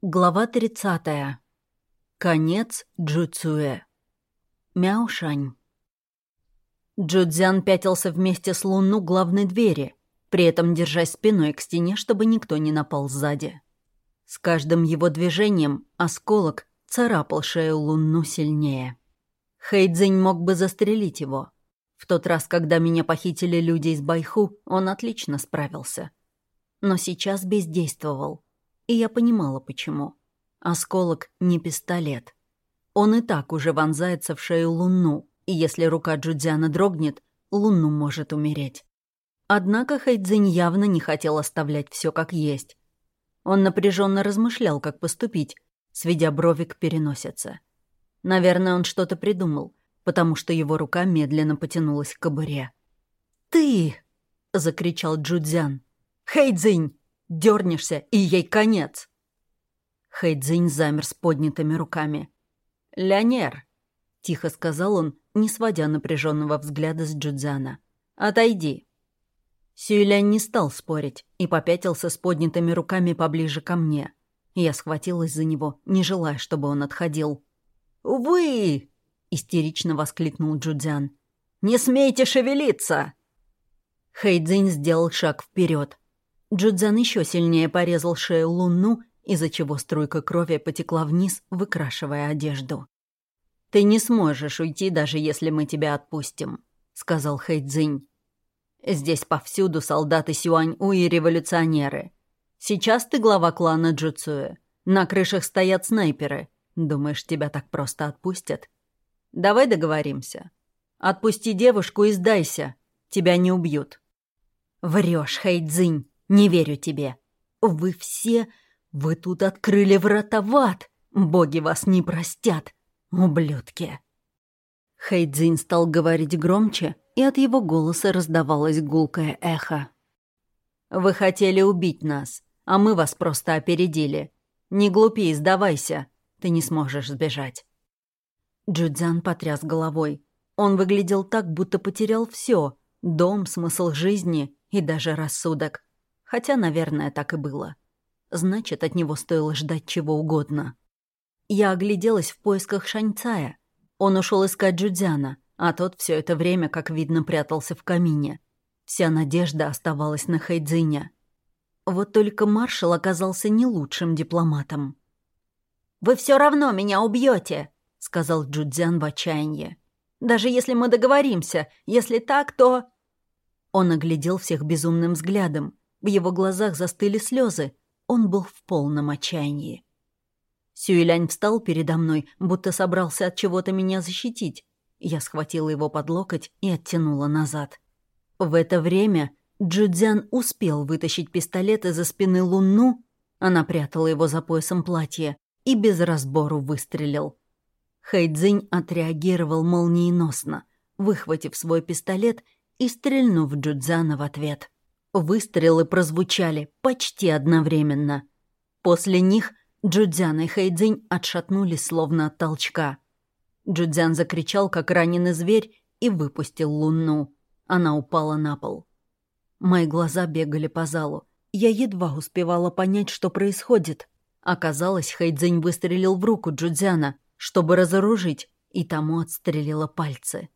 Глава 30. Конец Джуцуэ. Мяушань. Джудзян пятился вместе с Луну главной двери, при этом держась спиной к стене, чтобы никто не напал сзади. С каждым его движением осколок царапал шею Луну сильнее. Хэйдзинь мог бы застрелить его. В тот раз, когда меня похитили люди из Байху, он отлично справился. Но сейчас бездействовал — и я понимала, почему. Осколок не пистолет. Он и так уже вонзается в шею Луну, и если рука Джудзяна дрогнет, Луну может умереть. Однако Хайдзинь явно не хотел оставлять все как есть. Он напряженно размышлял, как поступить, сведя брови к переносице. Наверное, он что-то придумал, потому что его рука медленно потянулась к кобуре. «Ты!» — закричал Джудзян. «Хэйдзинь! Дернешься, и ей конец!» Хэйдзинь замер с поднятыми руками. «Леонер!» — тихо сказал он, не сводя напряженного взгляда с Джудзана. «Отойди!» Сюйлянь не стал спорить и попятился с поднятыми руками поближе ко мне. Я схватилась за него, не желая, чтобы он отходил. «Вы!» — истерично воскликнул Джудзян. «Не смейте шевелиться!» Хэйдзинь сделал шаг вперед. Джудзан еще сильнее порезал шею Луну, из-за чего струйка крови потекла вниз, выкрашивая одежду. «Ты не сможешь уйти, даже если мы тебя отпустим», — сказал Хэйдзинь. «Здесь повсюду солдаты Сюань-У и революционеры. Сейчас ты глава клана Джуцуэ. На крышах стоят снайперы. Думаешь, тебя так просто отпустят? Давай договоримся. Отпусти девушку и сдайся. Тебя не убьют». «Врешь, Хэйдзинь», не верю тебе. Вы все... Вы тут открыли врата в ад. Боги вас не простят, ублюдки. Хэйдзин стал говорить громче, и от его голоса раздавалось гулкое эхо. «Вы хотели убить нас, а мы вас просто опередили. Не глупи, сдавайся, ты не сможешь сбежать». Джудзян потряс головой. Он выглядел так, будто потерял все: дом, смысл жизни и даже рассудок. Хотя, наверное, так и было. Значит, от него стоило ждать чего угодно. Я огляделась в поисках Шаньцая. Он ушел искать Джудзяна, а тот все это время, как видно, прятался в камине. Вся надежда оставалась на Хайдзиня. Вот только маршал оказался не лучшим дипломатом. «Вы все равно меня убьете, сказал Джудзян в отчаянии. «Даже если мы договоримся, если так, то...» Он оглядел всех безумным взглядом, в его глазах застыли слезы. Он был в полном отчаянии. Сюэлянь встал передо мной, будто собрался от чего-то меня защитить. Я схватила его под локоть и оттянула назад. В это время Джудзян успел вытащить пистолет из-за спины Лунну, она прятала его за поясом платья, и без разбору выстрелил. Хайдзинь отреагировал молниеносно, выхватив свой пистолет и стрельнув Джудзяна в ответ. Выстрелы прозвучали почти одновременно. После них Джудзян и Хэйдзинь отшатнулись словно от толчка. Джудзян закричал, как раненый зверь, и выпустил луну. Она упала на пол. Мои глаза бегали по залу. Я едва успевала понять, что происходит. Оказалось, Хэйдзинь выстрелил в руку Джудзяна, чтобы разоружить, и тому отстрелила пальцы.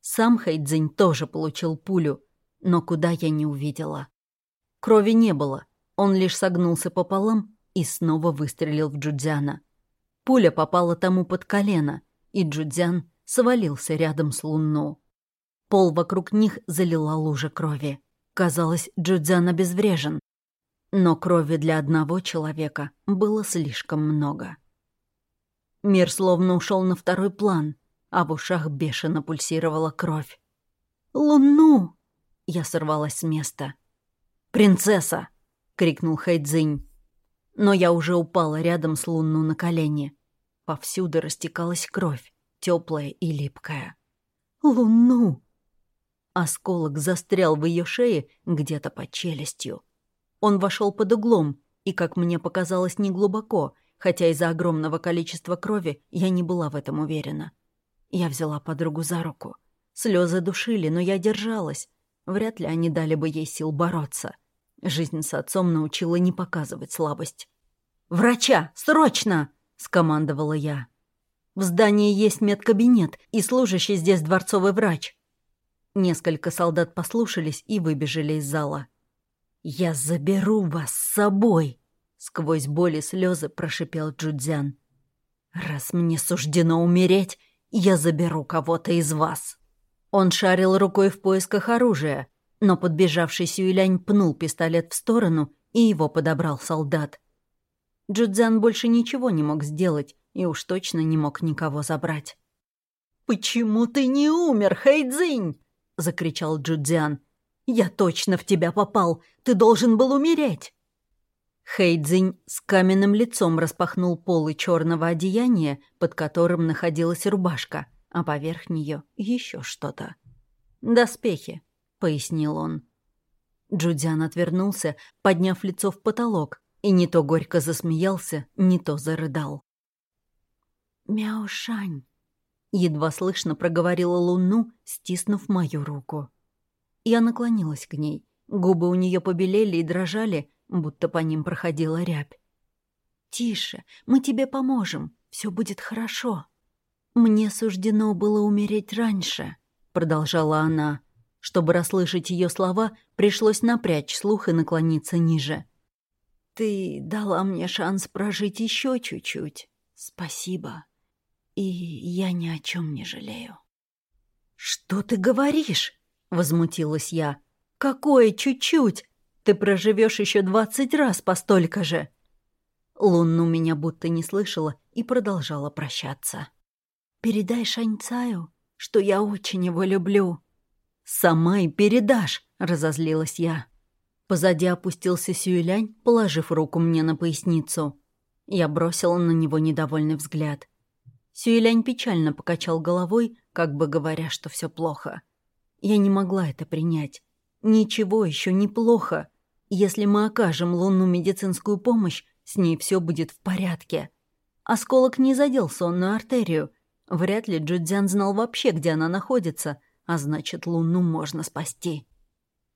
Сам Хэйдзинь тоже получил пулю — но куда я не увидела. Крови не было, он лишь согнулся пополам и снова выстрелил в Джудзяна. Пуля попала тому под колено, и Джудзян свалился рядом с Лунну. Пол вокруг них залила лужа крови. Казалось, Джудзян обезврежен. Но крови для одного человека было слишком много. Мир словно ушел на второй план, а в ушах бешено пульсировала кровь. «Луну!» Я сорвалась с места. «Принцесса!» — крикнул Хайдзинь. Но я уже упала рядом с Лунну на колени. Повсюду растекалась кровь, теплая и липкая. «Луну!» Осколок застрял в ее шее где-то под челюстью. Он вошел под углом, и, как мне показалось, не глубоко, хотя из-за огромного количества крови я не была в этом уверена. Я взяла подругу за руку. Слезы душили, но я держалась, Вряд ли они дали бы ей сил бороться. Жизнь с отцом научила не показывать слабость. «Врача! Срочно!» — скомандовала я. «В здании есть медкабинет, и служащий здесь дворцовый врач». Несколько солдат послушались и выбежали из зала. «Я заберу вас с собой!» — сквозь боль и слезы прошипел Джудзян. «Раз мне суждено умереть, я заберу кого-то из вас». Он шарил рукой в поисках оружия, но подбежавший Сюэлянь пнул пистолет в сторону, и его подобрал солдат. Джудзян больше ничего не мог сделать и уж точно не мог никого забрать. «Почему ты не умер, Хэйдзинь?» — закричал Джудзян. «Я точно в тебя попал! Ты должен был умереть!» Хэйдзинь с каменным лицом распахнул полы черного одеяния, под которым находилась рубашка, а поверх нее еще что-то. «Доспехи», — пояснил он. Джудзян отвернулся, подняв лицо в потолок, и не то горько засмеялся, не то зарыдал. «Мяушань», — едва слышно проговорила Луну, стиснув мою руку. Я наклонилась к ней. Губы у нее побелели и дрожали, будто по ним проходила рябь. «Тише, мы тебе поможем, все будет хорошо». «Мне суждено было умереть раньше», — продолжала она. Чтобы расслышать ее слова, пришлось напрячь слух и наклониться ниже. «Ты дала мне шанс прожить еще чуть-чуть. Спасибо. И я ни о чем не жалею». «Что ты говоришь?» — возмутилась я. «Какое чуть-чуть? Ты проживешь еще двадцать раз по столько же!» Лунну меня будто не слышала и продолжала прощаться. «Передай Шаньцаю, что я очень его люблю». «Сама и передашь», — разозлилась я. Позади опустился Сюэлянь, положив руку мне на поясницу. Я бросила на него недовольный взгляд. Сюэлянь печально покачал головой, как бы говоря, что все плохо. Я не могла это принять. Ничего еще не плохо. Если мы окажем Лунну медицинскую помощь, с ней все будет в порядке. Осколок не задел сонную артерию, Вряд ли Джудзян знал вообще, где она находится, а значит, Луну можно спасти.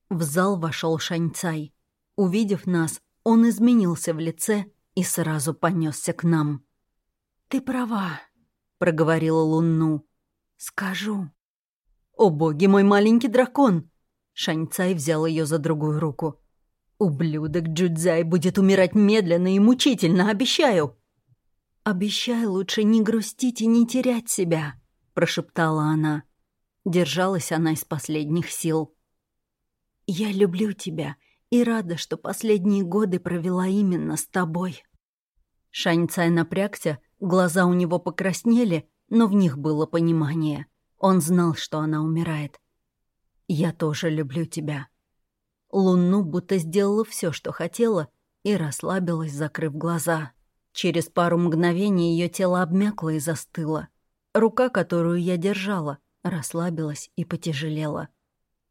В зал вошел Шаньцай. Увидев нас, он изменился в лице и сразу понесся к нам. «Ты права», — проговорила Лунну. «Скажу». «О боги, мой маленький дракон!» Шаньцай взял ее за другую руку. «Ублюдок Джудзай будет умирать медленно и мучительно, обещаю!» «Обещай лучше не грустить и не терять себя», — прошептала она. Держалась она из последних сил. «Я люблю тебя и рада, что последние годы провела именно с тобой». Шаньцай напрягся, глаза у него покраснели, но в них было понимание. Он знал, что она умирает. «Я тоже люблю тебя». Луну будто сделала все, что хотела, и расслабилась, закрыв глаза. Через пару мгновений ее тело обмякло и застыло. Рука, которую я держала, расслабилась и потяжелела.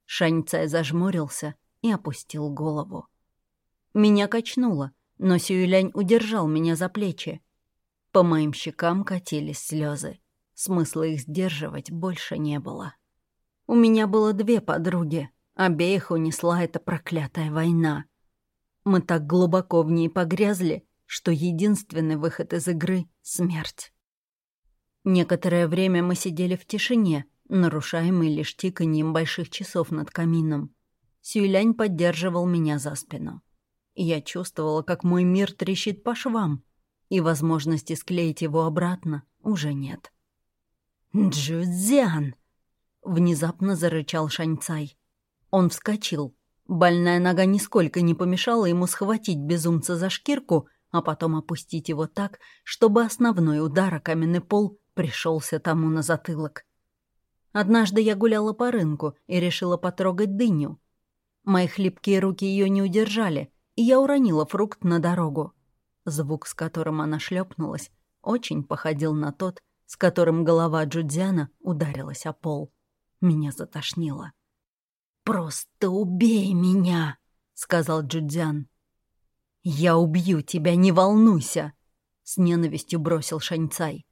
Шаньцай зажмурился и опустил голову. Меня качнуло, но Сюэлянь удержал меня за плечи. По моим щекам катились слезы. Смысла их сдерживать больше не было. У меня было две подруги. Обеих унесла эта проклятая война. Мы так глубоко в ней погрязли, что единственный выход из игры — смерть. Некоторое время мы сидели в тишине, нарушаемой лишь тиканьем больших часов над камином. Сюйлянь поддерживал меня за спину. Я чувствовала, как мой мир трещит по швам, и возможности склеить его обратно уже нет. «Джудзян!» — внезапно зарычал Шаньцай. Он вскочил. Больная нога нисколько не помешала ему схватить безумца за шкирку а потом опустить его так, чтобы основной удар о каменный пол пришелся тому на затылок. Однажды я гуляла по рынку и решила потрогать дыню. Мои хлипкие руки ее не удержали, и я уронила фрукт на дорогу. Звук, с которым она шлепнулась, очень походил на тот, с которым голова Джудзяна ударилась о пол. Меня затошнило. «Просто убей меня!» — сказал Джудзян. «Я убью тебя, не волнуйся!» — с ненавистью бросил Шаньцай.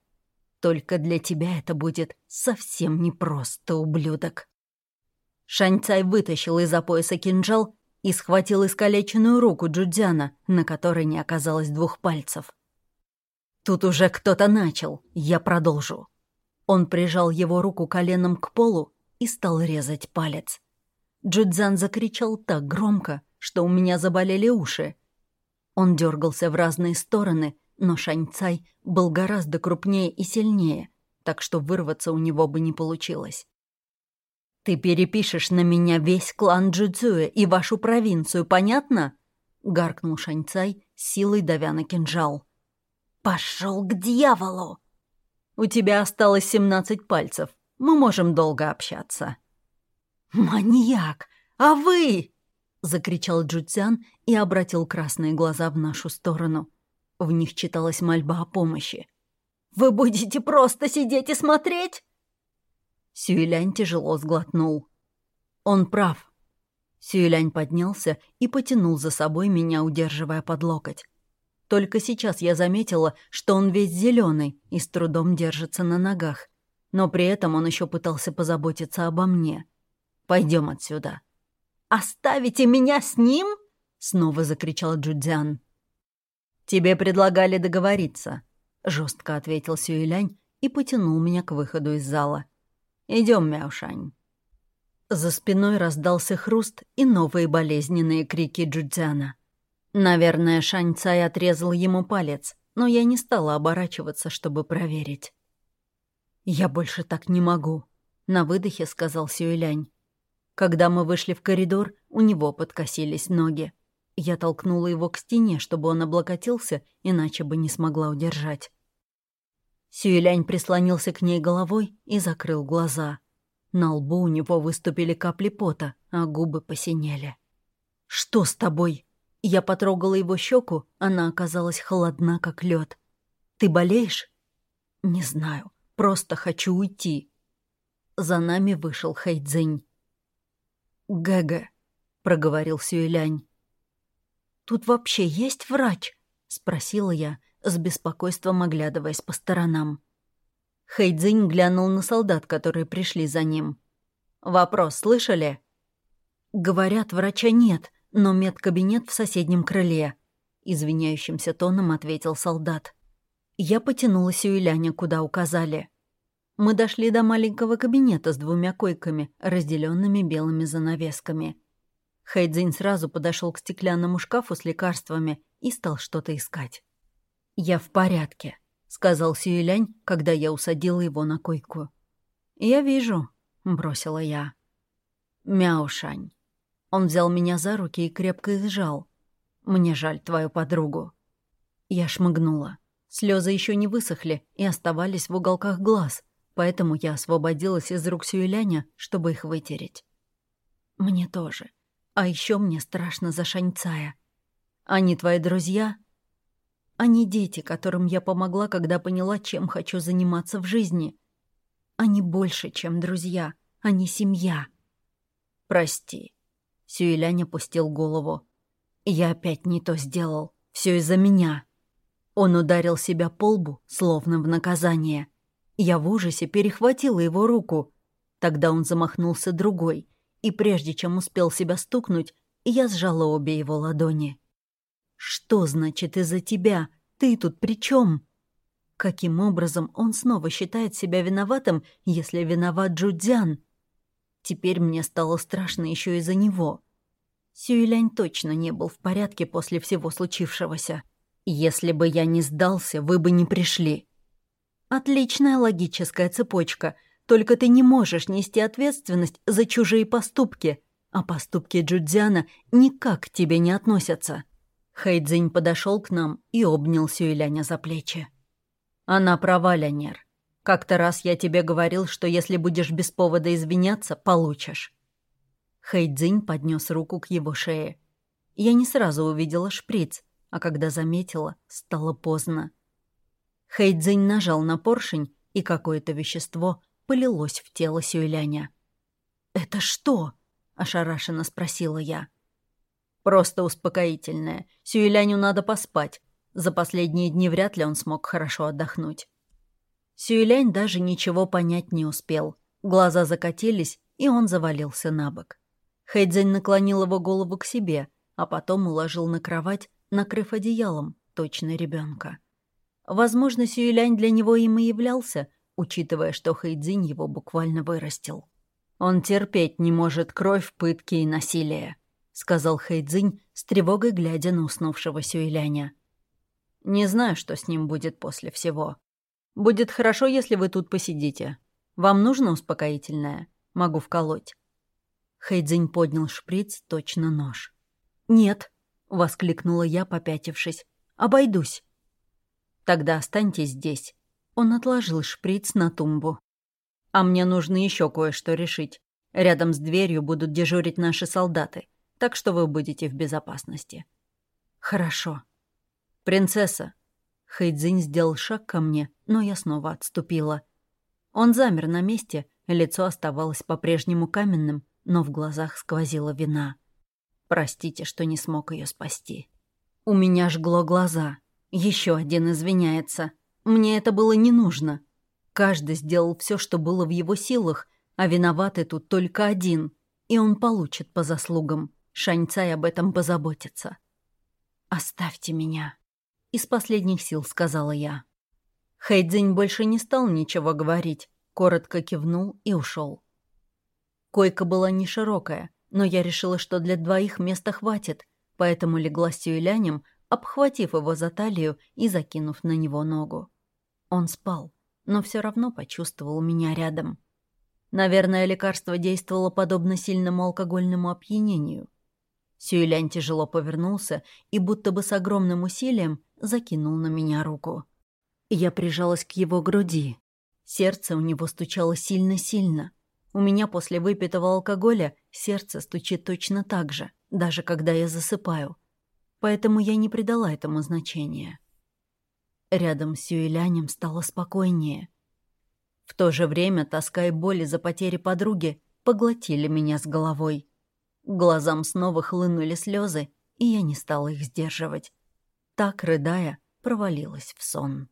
«Только для тебя это будет совсем непросто, ублюдок!» Шаньцай вытащил из-за пояса кинжал и схватил искалеченную руку Джудзяна, на которой не оказалось двух пальцев. Тут уже кто-то начал, я продолжу. Он прижал его руку коленом к полу и стал резать палец. Джудзян закричал так громко, что у меня заболели уши. Он дергался в разные стороны, но Шаньцай был гораздо крупнее и сильнее, так что вырваться у него бы не получилось. «Ты перепишешь на меня весь клан Джуцуэ и вашу провинцию, понятно?» — гаркнул Шаньцай, силой давя на кинжал. «Пошел к дьяволу!» «У тебя осталось семнадцать пальцев. Мы можем долго общаться». «Маньяк! А вы?» — закричал Джуцян и обратил красные глаза в нашу сторону. В них читалась мольба о помощи. «Вы будете просто сидеть и смотреть?» Сюэлянь тяжело сглотнул. «Он прав». Сюэлянь поднялся и потянул за собой меня, удерживая под локоть. Только сейчас я заметила, что он весь зеленый и с трудом держится на ногах. Но при этом он еще пытался позаботиться обо мне. Пойдем отсюда. «Оставите меня с ним?» — снова закричал Джудзян. «Тебе предлагали договориться», — жестко ответил Сюэлянь и потянул меня к выходу из зала. Идем, Мяушань». За спиной раздался хруст и новые болезненные крики Джудзяна. Наверное, Шань Цай отрезал ему палец, но я не стала оборачиваться, чтобы проверить. «Я больше так не могу», — на выдохе сказал Сюэлянь. Когда мы вышли в коридор, у него подкосились ноги. Я толкнула его к стене, чтобы он облокотился, иначе бы не смогла удержать. Сюэлянь прислонился к ней головой и закрыл глаза. На лбу у него выступили капли пота, а губы посинели. «Что с тобой?» Я потрогала его щеку, она оказалась холодна, как лед. «Ты болеешь?» «Не знаю, просто хочу уйти». За нами вышел Хайдзинь. «Гэгэ», — проговорил Сюэлянь. «Тут вообще есть врач?» — спросила я, с беспокойством оглядываясь по сторонам. Хэйдзинь глянул на солдат, которые пришли за ним. «Вопрос слышали?» «Говорят, врача нет, но медкабинет в соседнем крыле», — извиняющимся тоном ответил солдат. Я потянула Сюэляня, куда указали. Мы дошли до маленького кабинета с двумя койками, разделенными белыми занавесками. Хайдзин сразу подошел к стеклянному шкафу с лекарствами и стал что-то искать. «Я в порядке», — сказал Сюэлянь, когда я усадила его на койку. «Я вижу», — бросила я. «Мяушань». Он взял меня за руки и крепко сжал. «Мне жаль твою подругу». Я шмыгнула. Слезы еще не высохли и оставались в уголках глаз, поэтому я освободилась из рук Сюэляня, чтобы их вытереть. «Мне тоже. А еще мне страшно за Шаньцая. Они твои друзья?» Они дети, которым я помогла, когда поняла, чем хочу заниматься в жизни. Они больше, чем друзья. Они семья. Прости. Сюэлянь опустил голову. Я опять не то сделал. Все из-за меня. Он ударил себя по лбу, словно в наказание. Я в ужасе перехватила его руку. Тогда он замахнулся другой, и прежде чем успел себя стукнуть, я сжала обе его ладони. Что значит из-за тебя? Ты тут при чем? Каким образом он снова считает себя виноватым, если виноват Джудзян? Теперь мне стало страшно еще из-за него. Сюэлянь точно не был в порядке после всего случившегося. Если бы я не сдался, вы бы не пришли. Отличная логическая цепочка, только ты не можешь нести ответственность за чужие поступки, а поступки Джудзяна никак к тебе не относятся. Хэйдзинь подошел к нам и обнял Сюэляня за плечи. «Она права, Лянер. Как-то раз я тебе говорил, что если будешь без повода извиняться, получишь». Хэйдзинь поднес руку к его шее. Я не сразу увидела шприц, а когда заметила, стало поздно. Хэйдзинь нажал на поршень, и какое-то вещество полилось в тело Сюэляня. «Это что?» — ошарашенно спросила я. Просто успокоительное. Сюэляню надо поспать. За последние дни вряд ли он смог хорошо отдохнуть. Сюэлянь даже ничего понять не успел. Глаза закатились, и он завалился на бок. Хэйдзень наклонил его голову к себе, а потом уложил на кровать, накрыв одеялом, точно ребенка. Возможно, Сюэлянь для него им и являлся, учитывая, что Хэйдзинь его буквально вырастил. «Он терпеть не может кровь, пытки и насилие», — сказал Хэйдзинь, с тревогой глядя на уснувшего Сюэляня. «Не знаю, что с ним будет после всего. Будет хорошо, если вы тут посидите. Вам нужно успокоительное? Могу вколоть». Хэйдзинь поднял шприц, точно нож. «Нет», — воскликнула я, попятившись. «Обойдусь». «Тогда останьтесь здесь». Он отложил шприц на тумбу. «А мне нужно еще кое-что решить. Рядом с дверью будут дежурить наши солдаты, так что вы будете в безопасности». «Хорошо». «Принцесса». Хэйдзинь сделал шаг ко мне, но я снова отступила. Он замер на месте, лицо оставалось по-прежнему каменным, но в глазах сквозила вина. «Простите, что не смог ее спасти». У меня жгло глаза. Еще один извиняется. Мне это было не нужно. Каждый сделал все, что было в его силах, а виноватый тут только один, и он получит по заслугам. Шаньцай об этом позаботится. «Оставьте меня», — из последних сил сказала я. Хэйдзинь больше не стал ничего говорить, коротко кивнул и ушел. Койка была не широкая, но я решила, что для двоих места хватит, поэтому легла с Юэлянем, обхватив его за талию и закинув на него ногу. Он спал, но все равно почувствовал меня рядом. Наверное, лекарство действовало подобно сильному алкогольному опьянению. Сюэлянь тяжело повернулся и будто бы с огромным усилием закинул на меня руку. Я прижалась к его груди. Сердце у него стучало сильно-сильно. У меня после выпитого алкоголя сердце стучит точно так же, даже когда я засыпаю поэтому я не придала этому значения. Рядом с Сюэлянем стало спокойнее. В то же время тоска и боли за потери подруги поглотили меня с головой. К глазам снова хлынули слезы, и я не стала их сдерживать. Так, рыдая, провалилась в сон.